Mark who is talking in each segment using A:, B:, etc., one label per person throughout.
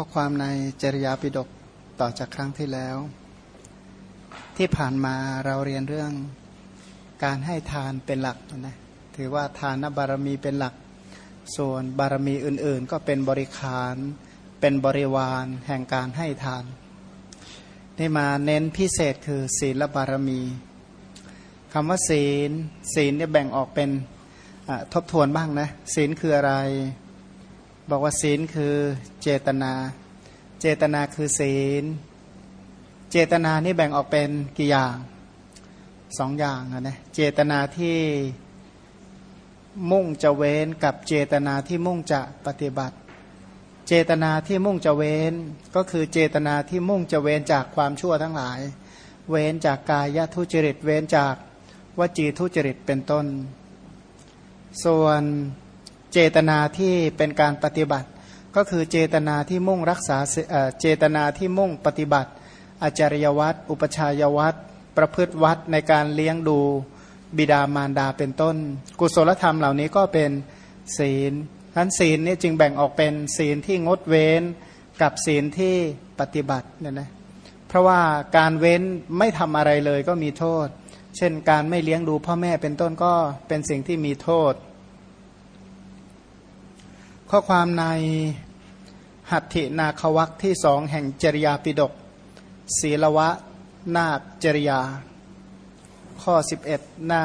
A: ข้อความในจริยาปิฎกต่อจากครั้งที่แล้ว ที่ผ่านมาเราเรียนเรื่องการให้ทานเป็นหลักนะถือว่าทานบารมีเป็นหลัก ส่วนบารมีอื่นๆ ก็เป็นบริขารเป็นบริวารแห่งการให้ทานนี่มาเน้นพิเศษคือศีลบารมีคำว่าศีล ศีลเนี่ยแบ่งออกเป็นทบทวนบ้างนะศีลคืออะไร บอกว่าศีลคือเจตนา เจตนาคือศีล เจตนานี่แบ่งออกเป็นกี่อย่างสองอย่างนะเจตนาที่มุ่งจะเว้นกับเจตนาที่มุ่งจะปฏิบัติ เจตนาที่มุ่งจะเว้น ก็คือเจตนาที่มุ่งจะเว้นจากความชั่วทั้งหลาย เว้นจากกายทุจริต เว้นจากวจีทุจริตเป็นต้น ส่วน เจตนาที่เป็นการปฏิบัติ ก็คือเจตนาที่มุ่งรักษาเจตนาที่มุ่งปฏิบัติ อาจารยวัตรอุปชายวัตรประพฤติวัดในการเลี้ยงดูบิดามารดาเป็นต้น กุศลธรรมเหล่านี้ก็เป็นศีลทั้นศีลนี่จึงแบ่งออกเป็นศีลที่งดเว้นกับศีลที่ปฏิบัติเนี่ยนะเพราะว่าการเว้นไม่ทำอะไรเลยก็มีโทษ เช่นการไม่เลี้ยงดูพ่อแม่เป็นต้นก็เป็นสิ่งที่มีโทษ ข้อความในหัตถินาควักที่สองแห่งจริยาปิดกศีลวะนาคจริยา ข้อ 11 หน้า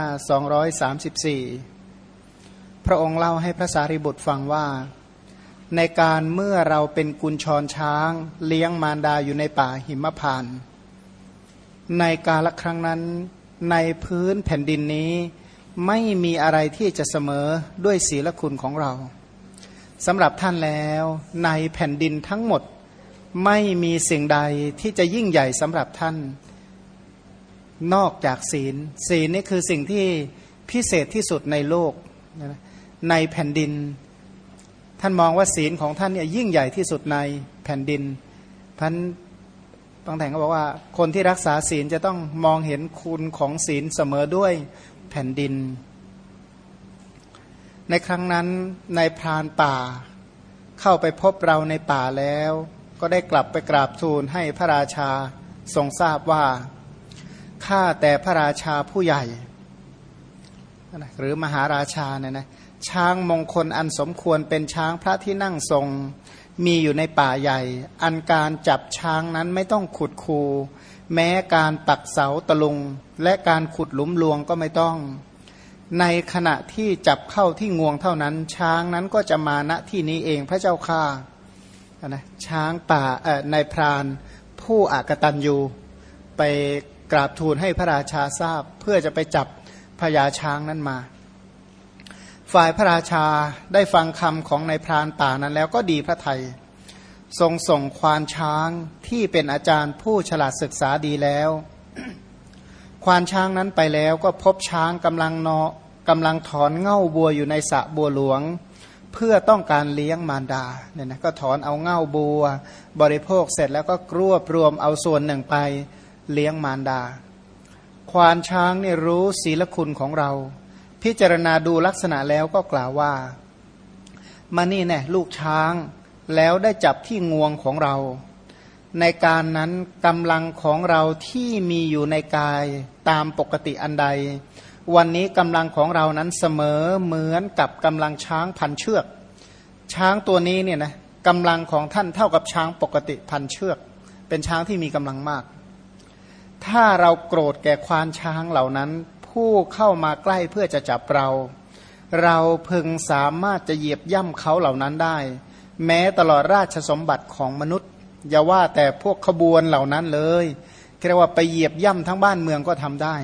A: 234 พระองค์เล่าให้พระสารีบุตรฟังว่า ในการเมื่อเราเป็นกุญชรช้าง เลี้ยงมารดาอยู่ในป่าหิมพาน ในกาลครั้งนั้นในพื้นแผ่นดินนี้ ไม่มีอะไรที่จะเสมอด้วยศีลคุณของเรา สำหรับท่านแล้วในแผ่นดินทั้งหมดไม่มีสิ่งใดที่จะยิ่งใหญ่สำหรับท่าน นอกจากศีล ศีลนี่คือสิ่งที่พิเศษที่สุดในโลก ในแผ่นดิน ท่านมองว่าศีลของท่านเนี่ยยิ่งใหญ่ที่สุดในแผ่นดินพันบางแห่งก็บอกว่า คนที่รักษาศีลจะต้องมองเห็นคุณของศีลเสมอด้วยแผ่นดิน ในครั้งนั้นในพรานป่า เข้าไปพบเราในป่าแล้ว ก็ได้กลับไปกราบทูลให้พระราชาทรงทราบว่าข้าแต่พระราชาผู้ใหญ่ หรือมหาราชาเนี่ยนะช้างมงคลอันสมควรเป็นช้างพระที่นั่งทรง มีอยู่ในป่าใหญ่ อันการจับช้างนั้นไม่ต้องขุดคู แม้การปักเสาตะลุง และการขุดหลุมลวงก็ไม่ต้อง ในขณะที่จับเข้าที่งวงเท่านั้น ช้างนั้นก็จะมาณที่นี้เองพระเจ้าข้านะช้างป่าเอ่อในพรานผู้อากตันยูไปกราบทูลให้พระราชาทราบ เพื่อจะไปจับพญาช้างนั้นมา ฝ่ายพระราชาได้ฟังคำของในพรานป่านั้นแล้วก็ดีพระไทย ทรงส่งควานช้างที่เป็นอาจารย์ผู้ฉลาดศึกษาดีแล้ว ควานช้างนั้นไปแล้วก็พบช้างกำลังนอกำลังถอนเง่าบัวอยู่ในสระบัวหลวง เพื่อต้องการเลี้ยงมารดาเนี่ยนะก็ถอนเอาเง่าบัว บริโภคเสร็จแล้วก็รวบรวมเอาส่วนหนึ่งไปเลี้ยงมารดา ควานช้างเนี่ยรู้ศีลคุณของเรา พิจารณาดูลักษณะแล้วก็กล่าวว่ามานี่แน่ลูกช้างแล้วได้จับที่งวงของเรา ในการนั้นกำลังของเราที่มีอยู่ในกายตามปกติอันใด วันนี้กำลังของเรานั้นเสมอเหมือนกับกำลังช้างพันเชือก ช้างตัวนี้เนี่ยนะกำลังของท่านเท่ากับช้างปกติพันเชือก เป็นช้างที่มีกำลังมาก ถ้าเราโกรธแก่ควานช้างเหล่านั้น ผู้เข้ามาใกล้เพื่อจะจับเรา เราพึงสามารถจะเหยียบย่ำเขาเหล่านั้นได้ แม้ตลอดราชสมบัติของมนุษย์ อย่าว่าแต่พวกขบวนเหล่านั้นเลยเรียกว่าไปเหยียบย่ำทั้งบ้านเมืองก็ทำได้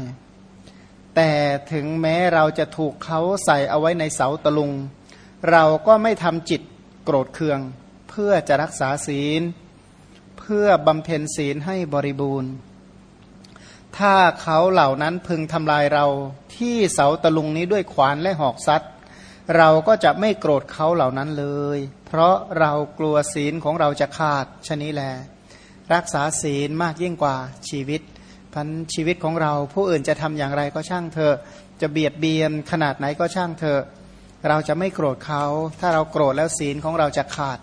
A: แต่ถึงแม้เราจะถูกเขาใส่เอาไว้ในเสาตะลุง เราก็ไม่ทำจิตโกรธเคือง เพื่อจะรักษาศีล เพื่อบำเพ็ญศีลให้บริบูรณ์ ถ้าเขาเหล่านั้นพึงทำลายเราที่เสาตะลุงนี้ด้วยขวานและหอกซัดเเราก็จะไม่โกรธเขาเหล่านั้นเลย เพราะเรากลัวศีลของเราจะขาดชนี้แล รักษาศีลมากยิ่งกว่าชีวิตพันชีวิตของเราผู้อื่นจะทำอย่างไรก็ช่างเถอะ จะเบียดเบียนขนาดไหนก็ช่างเถอะ เราจะไม่โกรธเขา ถ้าเราโกรธแล้วศีลของเราจะขาด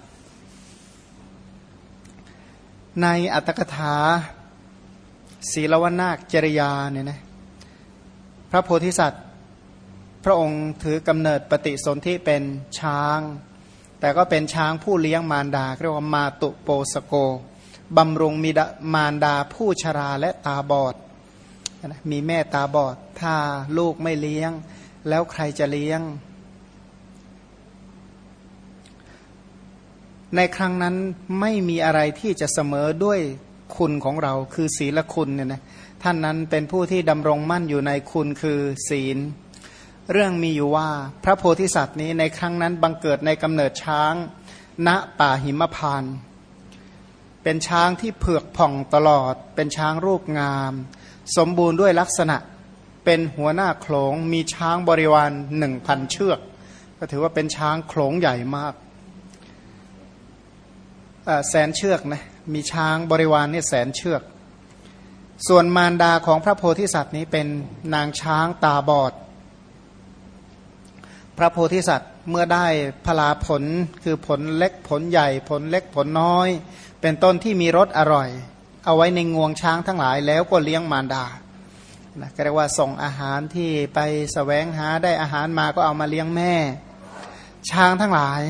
A: ในอัตถกถาศีลวนาคจริยาเนี่ยนะพระโพธิสัตว์ พระองค์ถือกำเนิดปฏิสนธิเป็นช้าง แต่ก็เป็นช้างผู้เลี้ยงมารดาเรียกว่ามาตุโปสโกบำรุงมีมารดาผู้ชราและตาบอดมีแม่ตาบอด ถ้าลูกไม่เลี้ยง แล้วใครจะเลี้ยง ในครั้งนั้นไม่มีอะไรที่จะเสมอด้วยคุณของเราคือศีลคุณเนี่ยนะท่านนั้นเป็นผู้ที่ดำรงมั่นอยู่ในคุณคือศีล เรื่องมีอยู่ว่าพระโพธิสัตว์นี้ในครั้งนั้นบังเกิดในกำเนิดช้าง ณป่าหิมพาน เป็นช้างที่เผือกผ่องตลอด เป็นช้างรูปงาม สมบูรณ์ด้วยลักษณะ เป็นหัวหน้าโขลงมีช้างบริวารหนึ่งพันเชือก ก็ถือว่าเป็นช้างโขลงใหญ่มากแสนเชือกนะมีช้างบริวารเนี่ยแสนเชือก ส่วนมารดาของพระโพธิสัตว์นี้เป็นนางช้างตาบอด พระโพธิสัตว์เมื่อได้พลาผลคือผลเล็กผลใหญ่ ผลเล็กผลน้อย เป็นต้นที่มีรสอร่อย เอาไว้ในงวงช้างทั้งหลายแล้วก็เลี้ยงมารดานะก็เรียกว่าส่งอาหารที่ไปสแสวงหาได้อาหารมาก็เอามาเลี้ยงแม่ ช้างทั้งหลาย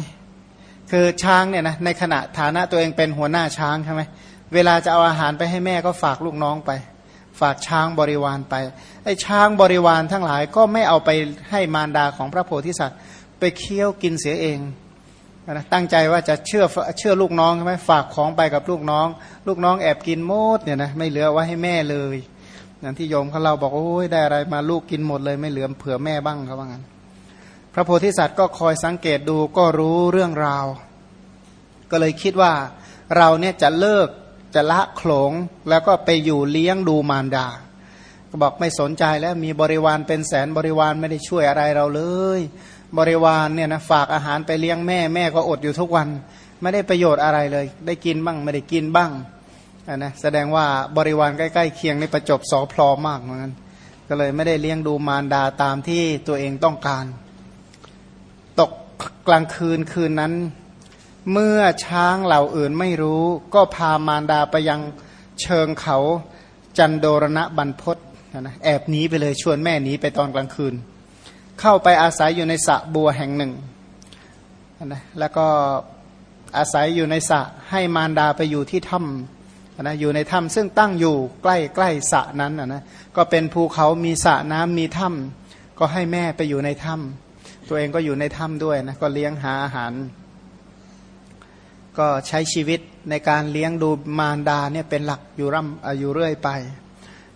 A: คือช้างเนี่ยนะในขณะฐานะตัวเองเป็นหัวหน้าช้างใช่ไหมเวลาจะเอาอาหารไปให้แม่ก็ฝากลูกน้องไป ฝากช้างบริวารไป ไอ้ช้างบริวารทั้งหลายก็ไม่เอาไปให้มารดาของพระโพธิสัตว์ ไปเคี้ยวกินเสียเองนะตั้งใจว่าจะเชื่อเชื่อลูกน้องใช่ไหมฝากของไปกับลูกน้อง ลูกน้องแอบกินหมดเนี่ยนะไม่เหลือไว้ให้แม่เลยอย่างที่โยมเขาเราบอกโอ้ยได้อะไรมาลูกกินหมดเลยไม่เหลือเผื่อแม่บ้างเขาว่างั้นพระโพธิสัตว์ก็คอยสังเกตดูก็รู้เรื่องราว ก็เลยคิดว่าเราเนี่ยจะเลิก จะละโขลงแล้วก็ไปอยู่เลี้ยงดูมารดา ก็บอกไม่สนใจแล้วมีบริวารเป็นแสนบริวารไม่ได้ช่วยอะไรเราเลย บริวารเนี่ยนะฝากอาหารไปเลี้ยงแม่แม่ก็อดอยู่ทุกวัน ไม่ได้ประโยชน์อะไรเลย ได้กินบ้างไม่ได้กินบ้างนะแสดงว่าบริวารใกล้ๆเคียงในประจบสอพลอมากเหมือนกันก็เลยไม่ได้เลี้ยงดูมารดาตามที่ตัวเองต้องการ ตกกลางคืนคืนนั้น เมื่อช้างเหล่าอื่นไม่รู้ ก็พามารดาไปยังเชิงเขาจันโดรณะบรรพศนะแอบหนีไปเลยชวนแม่หนีไปตอนกลางคืน เข้าไปอาศัยอยู่ในสระบัวแห่งหนึ่งนะแล้วก็อาศัยอยู่ในสระให้มารดาไปอยู่ที่ถ้ำนะอยู่ในถ้ำซึ่งตั้งอยู่ใกล้ใกล้สระนั้นนะก็เป็นภูเขามีสระน้ำมีถ้ำก็ให้แม่ไปอยู่ในถ้ำตัวเองก็อยู่ในถ้ำด้วยนะก็เลี้ยงหาอาหาร ก็ใช้ชีวิตในการเลี้ยงดูมารดาเนี่ยเป็นหลักอยู่ร่ำอยู่เรื่อยไป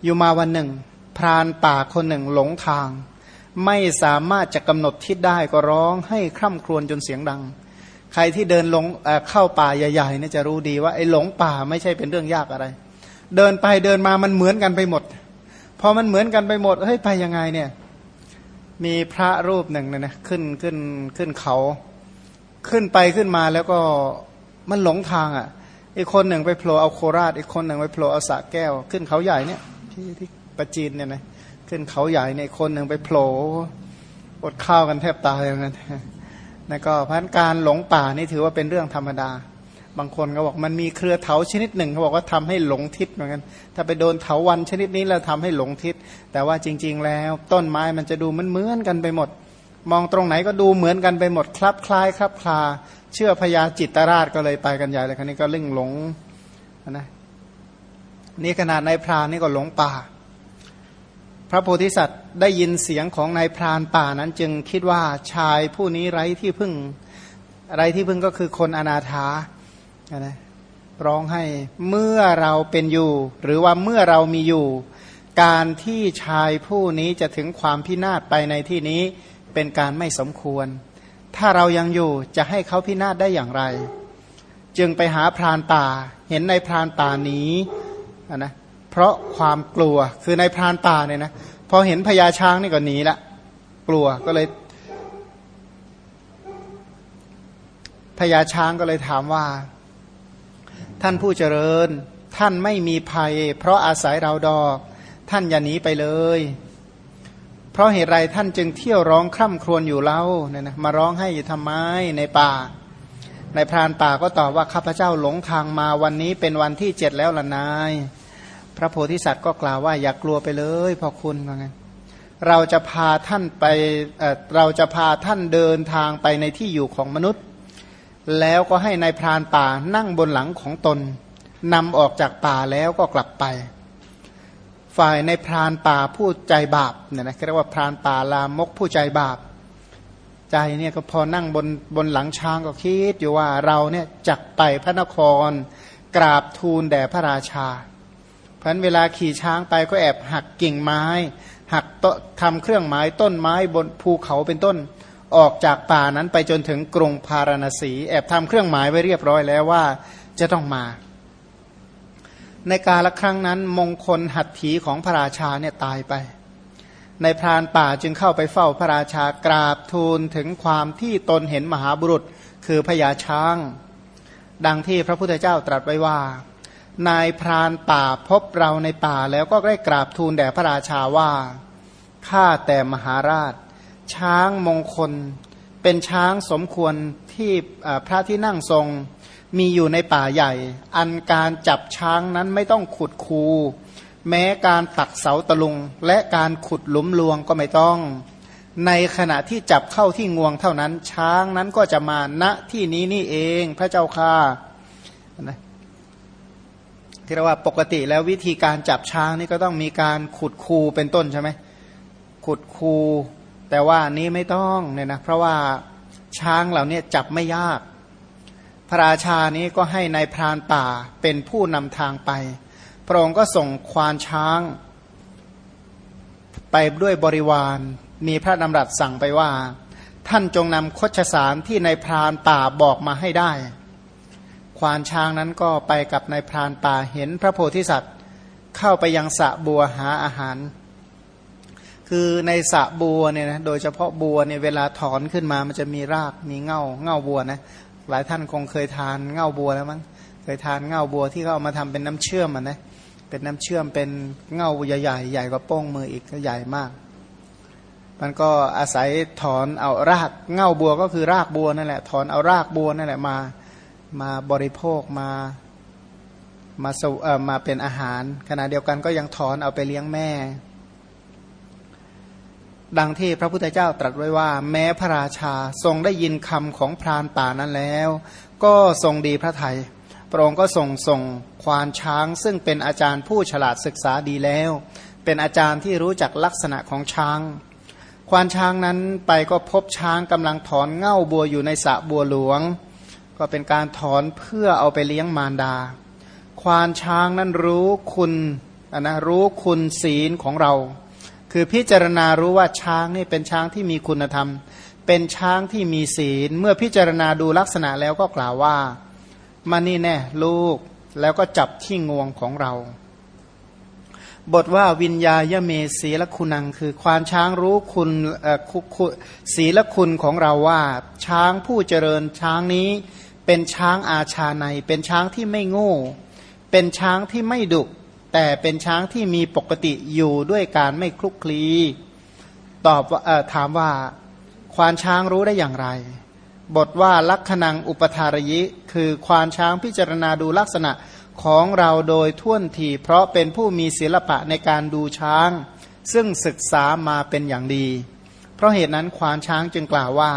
A: อยู่มาวันหนึ่ง พรานป่าคนหนึ่งหลงทาง ไม่สามารถจะกำหนดทิศได้ก็ร้องให้คร่ำครวญจนเสียงดัง ใครที่เดินลงเข้าป่าใหญ่ๆเนี่ยจะรู้ดีว่าไอ้หลงป่าไม่ใช่เป็นเรื่องยากอะไร เดินไปเดินมามันเหมือนกันไปหมด พอมันเหมือนกันไปหมดเฮ้ยไปยังไงเนี่ยมีพระรูปหนึ่งเนี่ยนะขึ้นขึ้นขึ้นเขา ขึ้นไปขึ้นมาแล้วก็ มันหลงทางอะอีกคนหนึ่งไปโผล่เอาโคราช อีกคนหนึ่งไปโผล่เอาสะแก้ว ขึ้นเขาใหญ่เนี่ยที่ที่ประจีนเนี่ยนะขึ้นเขาใหญ่เนี่ยคนหนึ่งไปโผล่อดข้าวกันแทบตายอย่างนั้นนะก็พันการหลงป่านี่ถือว่าเป็นเรื่องธรรมดา บางคนก็บอกมันมีเครือเถาชนิดหนึ่งเขาบอกว่าทำให้หลงทิศเหมือนกัน ถ้าไปโดนเถาวันชนิดนี้แล้วทำให้หลงทิศ แต่ว่าจริง ๆ แล้ว ต้นไม้มันจะดูมันเหมือนกันไปหมด มองตรงไหนก็ดูเหมือนกันไปหมดคลับคล้ายครับคลา เชื่อพญาจิตตราชก็เลยไปกันใหญ่เลยครั้นี้ก็ลึ่งหลงนะนี่ขนาดนายพรานนี่ก็หลงป่า พระโพธิสัตว์ได้ยินเสียงของนายพรานป่านั้น จึงคิดว่าชายผู้นี้ไร้ที่พึ่งไร้ที่พึ่งก็คือคนอนาถานะร้องให้เมื่อเราเป็นอยู่ หรือว่าเมื่อเรามีอยู่ การที่ชายผู้นี้จะถึงความพินาศไปในที่นี้เป็นการไม่สมควร ถ้าเรายังอยู่จะให้เขาพินาศได้อย่างไร จึงไปหาพรานป่า เห็นในพรานป่านี้นะเพราะความกลัวคือในพรานป่าเนี่ยนะพอเห็นพญาช้างนี่ก็หนีละกลัวก็เลยพญาช้างก็เลยถามว่า ท่านผู้เจริญ ท่านไม่มีภัย เพราะอาศัยเราดอก ท่านอย่าหนีไปเลย เพราะเหตุไรท่านจึงเที่ยวร้องคร่ำครวญอยู่เล่าเนี่ยนะมาร้องให้อยู่ทำไมในป่า ในพรานป่าก็ตอบว่าข้าพเจ้าหลงทางมาวันนี้เป็นวันที่เจ็ดแล้วล่ะนาย พระโพธิสัตว์ก็กล่าวว่าอย่ากลัวไปเลยพ่อคุณว่างั้นเราจะพาท่านไปเเราจะพาท่านเดินทางไปในที่อยู่ของมนุษย์ แล้วก็ให้ในายพรานป่านั่งบนหลังของตนนำออกจากป่าแล้วก็กลับไป ฝ่ายในพรานป่าผู้ใจบาปเนี่ยนะเรียกว่าพรานป่าลามกผู้ใจบาป ใจเนี่ยก็พอนั่งบนบนหลังช้างก็คิดอยู่ว่าเราเนี่ยจักไปพระนครกราบทูลแด่พระราชาเพราะนั้นเวลาขี่ช้างไปก็แอบหักกิ่งไม้ หักโตทำเครื่องไม้ต้นไม้บนภูเขาเป็นต้นออกจากป่านั้นไปจนถึงกรุงพาราณสี แอบทำเครื่องหมายไว้เรียบร้อยแล้วว่าจะต้องมา ในกาละครั้งนั้นมงคลหัตถีของพระราชาเนี่ยตายไป ในพรานป่าจึงเข้าไปเฝ้าพระราชากราบทูลถึงความที่ตนเห็นมหาบุรุษคือพญาช้าง ดังที่พระพุทธเจ้าตรัสไว้ว่า นายพรานป่าพบเราในป่าแล้วก็ได้กราบทูลแด่พระราชาว่าข้าแต่มหาราช ช้างมงคล เป็นช้างสมควรที่พระที่นั่งทรง มีอยู่ในป่าใหญ่ อันการจับช้างนั้นไม่ต้องขุดคู แม้การตักเสาตะลุง และการขุดหลุมลวงก็ไม่ต้อง ในขณะที่จับเข้าที่งวงเท่านั้น ช้างนั้นก็จะมาณที่นี้นี่เองพระเจ้าค่านะที่เรียกว่าปกติแล้ววิธีการจับช้างนี่ก็ต้องมีการขุดคูเป็นต้นใช่ไหมขุดคู แต่ว่านี้ไม่ต้องเนี่ยนะเพราะว่าช้างเหล่านี้จับไม่ยาก พระราชานี้ก็ให้ในายพรานป่าเป็นผู้นำทางไป พระองค์ก็ส่งควานช้าง ไปด้วยบริวาร มีพระดำรัสสั่งไปว่า ท่านจงนำคดชสารที่ในายพรานป่าบอกมาให้ได้ ควานช้างนั้นก็ไปกับนายพรานป่าเห็นพระโพธิสัตว์ เข้าไปยังสะบัวหาอาหาร คือในสะบัวเนี่ยนะโดยเฉพาะบัวเนี่ยเวลาถอนขึ้นมามันจะมีรากมีเง่าเง่าบัวนะ หลายท่านคงเคยทานเง่าบัวแล้วมั้งเคยทานเง่าบัวที่เขาเอามาทำเป็นน้ำเชื่อมอะนะเป็นน้ำเชื่อมเป็นเง่าใหญ่ๆใหญ่กว่าโป้งมืออีกก็ใหญ่มาก มันก็อาศัยถอนเอารากเง่าบัวก็คือรากบัวนั่นแหละถอนเอารากบัวนั่นแหละมามาบริโภคมามาเอ่อมาเป็นอาหาร ขณะเดียวกันก็ยังถอนเอาไปเลี้ยงแม่ ดังที่พระพุทธเจ้าตรัสไว้ว่า แม้พระราชาทรงได้ยินคำของพรานป่านั้นแล้ว ก็ทรงดีพระไทยพระองค์ก็ส่งส่งควานช้าง ซึ่งเป็นอาจารย์ผู้ฉลาดศึกษาดีแล้ว เป็นอาจารย์ที่รู้จักลักษณะของช้าง ควานช้างนั้นไปก็พบช้างกำลังถอนเง่าบัวอยู่ในสระบัวหลวง ก็เป็นการถอนเพื่อเอาไปเลี้ยงมารดา ควานช้างนั้นรู้คุณนะรู้คุณศีลของเรา คือพิจารณารู้ว่าช้างนี่เป็นช้างที่มีคุณธรรม เป็นช้างที่มีศีล เมื่อพิจารณาดูลักษณะแล้วก็กล่าวว่ามานี่แน่ลูกแล้วก็จับที่งวงของเรา บทว่าวิญญาณเมศีลคุณังคือควานช้างรู้คุณศีลคุณของเราว่า ช้างผู้เจริญช้างนี้ เป็นช้างอาชาใน เป็นช้างที่ไม่โง่ เป็นช้างที่ไม่ดุ แต่เป็นช้างที่มีปกติอยู่ด้วยการไม่คลุกคลีตอบว่าถามว่าควานช้างรู้ได้อย่างไร บทว่าลักขณังอุปทารยิ คือควานช้างพิจารณาดูลักษณะของเราโดยท่วนที เพราะเป็นผู้มีศิลปะในการดูช้าง ซึ่งศึกษามาเป็นอย่างดี เพราะเหตุนั้นควานช้างจึงกล่าวว่า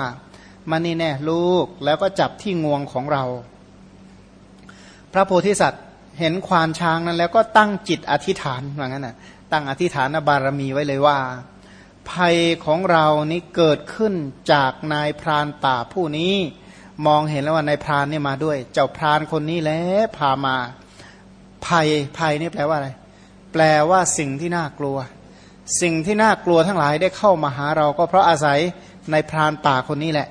A: มานี่แน่ลูกแล้วก็จับที่งวงของเรา พระโพธิสัตว์ เห็นควานช้างนั้นแล้วก็ตั้งจิตอธิษฐานว่างั้นน่ะตั้งอธิษฐานบารมีไว้เลยว่า ภัยของเรานี้เกิดขึ้นจากนายพรานป่าผู้นี้ มองเห็นแล้วว่านายพรานนี่มาด้วย เจ้าพรานคนนี้แล้วพามา ภัยภัยนี่แปลว่าอะไร แปลว่าสิ่งที่น่ากลัว สิ่งที่น่ากลัวทั้งหลายได้เข้ามาหาเราก็เพราะอาศัยในพรานป่าคนนี้แหละ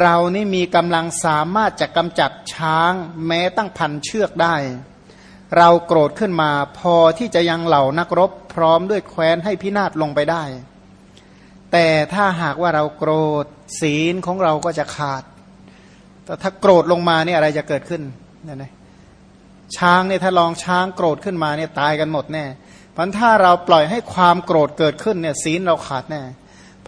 A: เรานี่มีกำลังสามารถจะกำจัดช้างแม้ตั้งพันเชือกได้ เราโกรธขึ้นมาพอที่จะยังเหล่านักรบพร้อมด้วยแคว้นให้พินาศลงไปได้ แต่ถ้าหากว่าเราโกรธศีลของเราก็จะขาด แต่ถ้าโกรธลงมาเนี่ยอะไรจะเกิดขึ้นนี่นะช้างเนี่ยถ้าลองช้างโกรธขึ้นมาเนี่ยตายกันหมดแน่เพราะถ้าเราปล่อยให้ความโกรธเกิดขึ้นเนี่ยศีลเราขาดแน่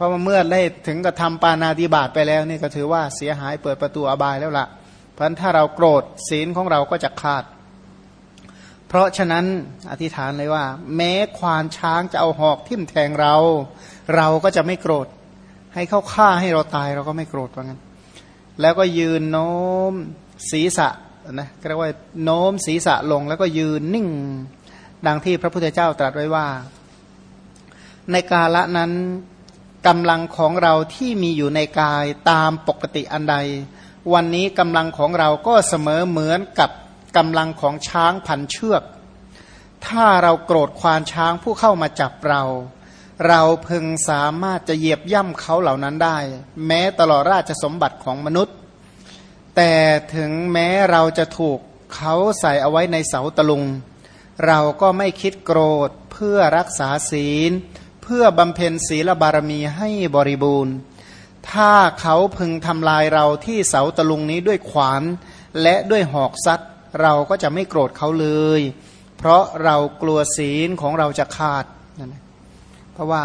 A: ราะว่าเมื่อได้ถึงกระทำปานาติบาตไปแล้วนี่ก็ถือว่าเสียหายเปิดประตูอบายแล้วละ่ะ เพราะฉะนั้นถ้าเราโกรธศีลของเราก็จะขาด เพราะฉะนั้นอธิษฐานเลยว่า แม้ควานช้างจะเอาหอกทิ่มแทงเรา เราก็จะไม่โกรธ ให้เขาฆ่าให้เราตายเราก็ไม่โกรธว่างั้น แล้วก็ยืนโน้มศีรษะนะก็เรียกว่าโน้มศีรษะลงแล้วก็ยืนนิ่งดังที่พระพุทธเจ้าตรัสไว้ว่า ในกาละนั้น กำลังของเราที่มีอยู่ในกายตามปกติอันใด วันนี้กำลังของเราก็เสมอเหมือนกับกำลังของช้างพันเชือก ถ้าเราโกรธควานช้างผู้เข้ามาจับเรา เราพึงสามารถจะเหยียบย่ำเขาเหล่านั้นได้ แม้ตลอดราชสมบัติของมนุษย์ แต่ถึงแม้เราจะถูกเขาใส่เอาไว้ในเสาตะลุง เราก็ไม่คิดโกรธเพื่อรักษาศีล พื่อบำเพ็ญศีลบารมีให้บริบูรณ์ ถ้าเขาพึงทำลายเราที่เสาตะลุงนี้ด้วยขวาน และด้วยหอกซัดเราก็จะไม่โกรธเขาเลย เพราะเรากลัวศีลของเราจะขาดนั่นเพราะว่า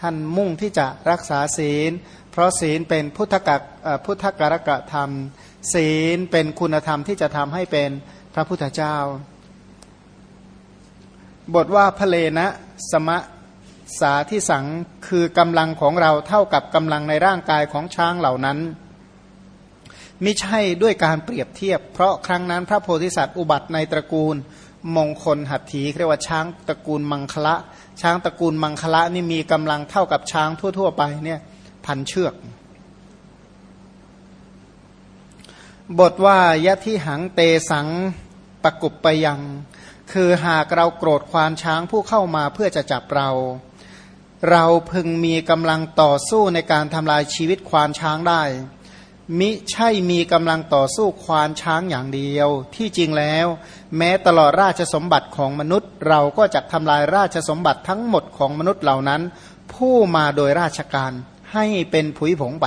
A: ท่านมุ่งที่จะรักษาศีล เพราะศีลเป็นพุทธกักพุทธกรกะธรรม ศีลเป็นคุณธรรมที่จะทำให้เป็นพระพุทธเจ้า บทว่าพระเลนะสมะ สาที่สังคือกำลังของเราเท่ากับกำลังในร่างกายของช้างเหล่านั้นไม่ใช่ด้วยการเปรียบเทียบ เพราะครั้งนั้นพระโพธิสัตว์อุบัติในตระกูลมงคลหัตถีเรียกว่าช้างตระกูลมังคละ ช้างตระกูลมังคละนี่มีกำลังเท่ากับช้างทั่ว ๆ ไปเนี่ยพันเชือก บทว่ายะที่หังเตสังปะกุบไปยัง คือหากเราโกรธควานช้างผู้เข้ามาเพื่อจะจับเรา เราพึงมีกำลังต่อสู้ในการทำลายชีวิตควานช้างได้ มิใช่มีกำลังต่อสู้ควานช้างอย่างเดียว ที่จริงแล้ว แม้ตลอดราชสมบัติของมนุษย์ เราก็จะทำลายราชสมบัติทั้งหมดของมนุษย์เหล่านั้น ผู้มาโดยราชการให้เป็นผุยผงไป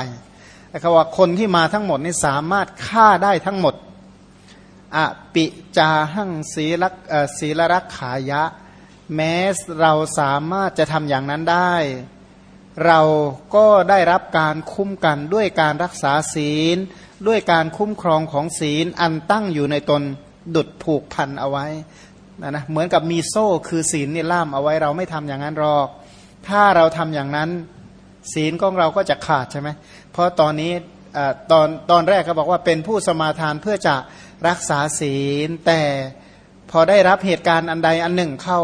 A: คำว่าคนที่มาทั้งหมดนี่สามารถฆ่าได้ทั้งหมด อปิจาหังศีลักศีลรักขายะ แม้เราสามารถจะทำอย่างนั้นได้ เราก็ได้รับการคุ้มกันด้วยการรักษาศีล ด้วยการคุ้มครองของศีลอันตั้งอยู่ในตนดุดผูกพันเอาไว้นะนะเหมือนกับมีโซ่คือศีลนี่ล่ามเอาไว้เราไม่ทำอย่างนั้นหรอก ถ้าเราทำอย่างนั้น ศีลของเราก็จะขาดใช่ไหมเพราะตอนนี้ตอนตอนแรกก็บอกว่าเป็นผู้สมาทานเพื่อจะ รักษาศีล แต่พอได้รับเหตุการณ์อันใดอันหนึ่งเข้า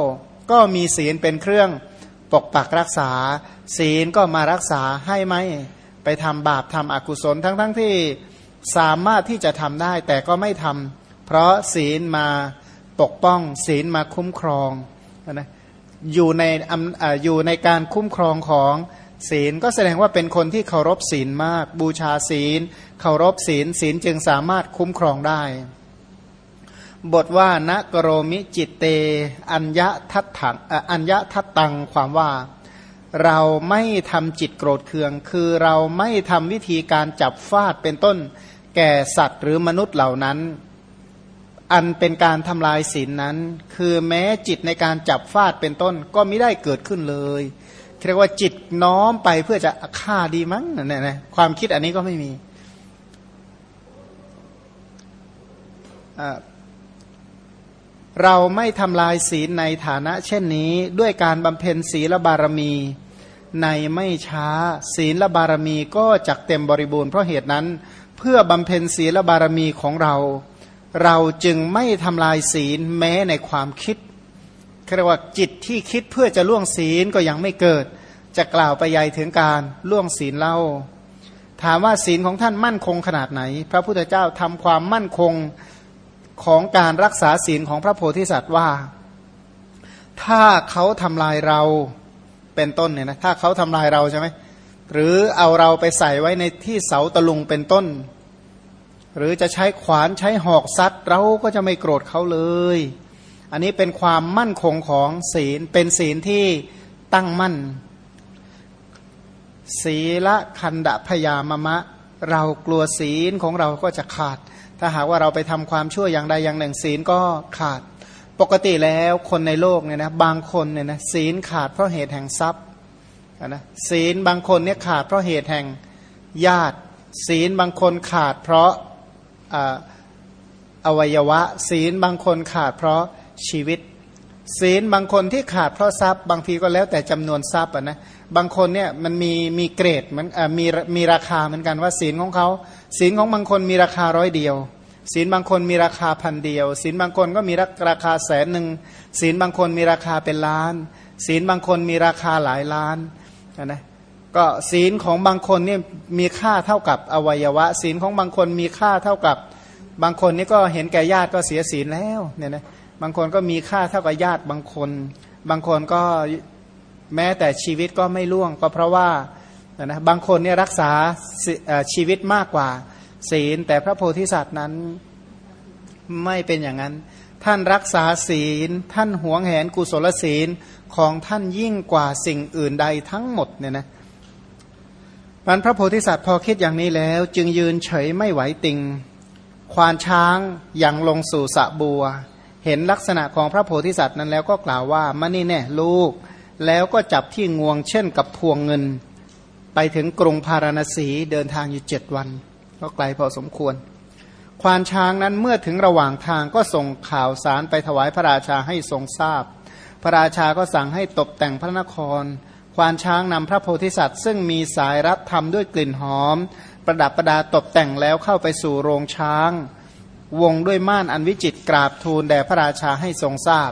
A: ก็มีศีลเป็นเครื่องปกปักรักษา ศีลก็มารักษาให้ไหมไปทำบาปทำอกุศลทั้งๆทที่สามารถที่จะทำได้ แต่ก็ไม่ทำเพราะศีลมาปกป้อง ศีลมาคุ้มครองนะอยู่ในออยู่ในการคุ้มครองของ ศีลก็แสดงว่าเป็นคนที่เคารพศีลมาก บูชาศีล เคารพศีลศีลจึงสามารถคุ้มครองได้ บทว่านะกโรมิจิตเต อัญญทัตถังอัญญทัตตังความว่า เราไม่ทำจิตโกรธเคือง คือเราไม่ทำวิธีการจับฟาดเป็นต้น แก่สัตว์หรือมนุษย์เหล่านั้น อันเป็นการทำลายศีลนนั้น คือแม้จิตในการจับฟาดเป็นต้นก็ไม่ได้เกิดขึ้นเลย เรียกว่าจิตน้อมไปเพื่อจะฆ่าดีมั้งเนี่ยนะความคิดอันนี้ก็ไม่มีเราไม่ทำลายศีลในฐานะเช่นนี้ด้วยการบำเพ็ญศีลบารมีในไม่ช้า ศีลบารมีก็จักเต็มบริบูรณ์เพราะเหตุนั้น เพื่อบำเพ็ญศีลบารมีของเรา เราจึงไม่ทำลายศีลแม้ในความคิด เรียกว่าจิตที่คิดเพื่อจะล่วงศีลก็ยังไม่เกิด จะกล่าวไปใหญ่ถึงการล่วงศีลเล่า ถามว่าศีลของท่านมั่นคงขนาดไหน พระพุทธเจ้าทำความมั่นคงของการรักษาศีลของพระโพธิสัตว์ว่า ถ้าเขาทำลายเราเป็นต้นเนี่ยนะถ้าเขาทำลายเราใช่ไหมหรือเอาเราไปใส่ไว้ในที่เสาตะลุงเป็นต้น หรือจะใช้ขวานใช้หอกซัดเราก็จะไม่โกรธเขาเลย อันนี้เป็นความมั่นคงของศีลเป็นศีลที่ตั้งมั่น ศีละคันดะพยามมะ เรากลัวศีลของเราก็จะขาด ถ้าหากว่าเราไปทำความชั่วอย่างใดอย่างหนึ่ง ศีลก็ขาด ปกติแล้วคนในโลกเนี่ยนะบางคนเนี่ยนะศีลขาดเพราะเหตุแห่งทรัพย์นะศีลบางคนเนี่ยขาดเพราะเหตุแห่งญาติ ศีลบางคนขาดเพราะอวัยวะ ศีลบางคนขาดเพราะ ชีวิต ศีลบางคนที่ขาดเพราะทรัพย์ บางทีก็แล้วแต่จำนวนทรัพย์นะบางคนเนี่ยมันมีมีเกรดมันมีมีราคาเหมือนกันว่าศีลของเขาศีลของบางคนมีราคาร้อยเดียวศีลบางคนมีราคาพันเดียวศีลบางคนก็มีราคาแสนหนึ่งศีลบางคนมีราคาเป็นล้าน ศีลบางคนมีราคาหลายล้านนะก็ศีลของบางคนเนี่ยมีค่าเท่ากับอวัยวะ ศีลของบางคนมีค่าเท่ากับบางคนนี่ก็เห็นแก่ญาติก็เสียศีลแล้วเนี่ยนะ บางคนก็มีค่าเท่ากับญาติบางคน บางคนก็แม้แต่ชีวิตก็ไม่ล่วง ก็เพราะว่านะบางคนเนี่ยรักษาชีวิตมากกว่าศีล แต่พระโพธิสัตว์นั้นไม่เป็นอย่างนั้น ท่านรักษาศีล ท่านหวงแหนกุศลศีลของท่านยิ่งกว่าสิ่งอื่นใดทั้งหมดเนี่ยนะมันพระโพธิสัตว์พอคิดอย่างนี้แล้ว จึงยืนเฉยไม่ไหวติง ควานช้างยังลงสู่สะบัว เห็นลักษณะของพระโพธิสัตว์นั้นแล้วก็กล่าวว่ามานี่แน่ลูก แล้วก็จับที่งวงเช่นกับพวงเงิน ไปถึงกรุงพาราณสีเดินทางอยู่เจ็ดวัน ก็ไกลพอสมควร ควานช้างนั้นเมื่อถึงระหว่างทางก็ส่งข่าวสารไปถวายพระราชาให้ทรงทราบ พระราชาก็สั่งให้ตกแต่งพระนคร ควานช้างนำพระโพธิสัตว์ ซึ่งมีสายรัดทำด้วยกลิ่นหอม ประดับประดาตกแต่งแล้วเข้าไปสู่โรงช้าง วงด้วยม่านอันวิจิตกราบทูลแด่พระราชาให้ทรงทราบ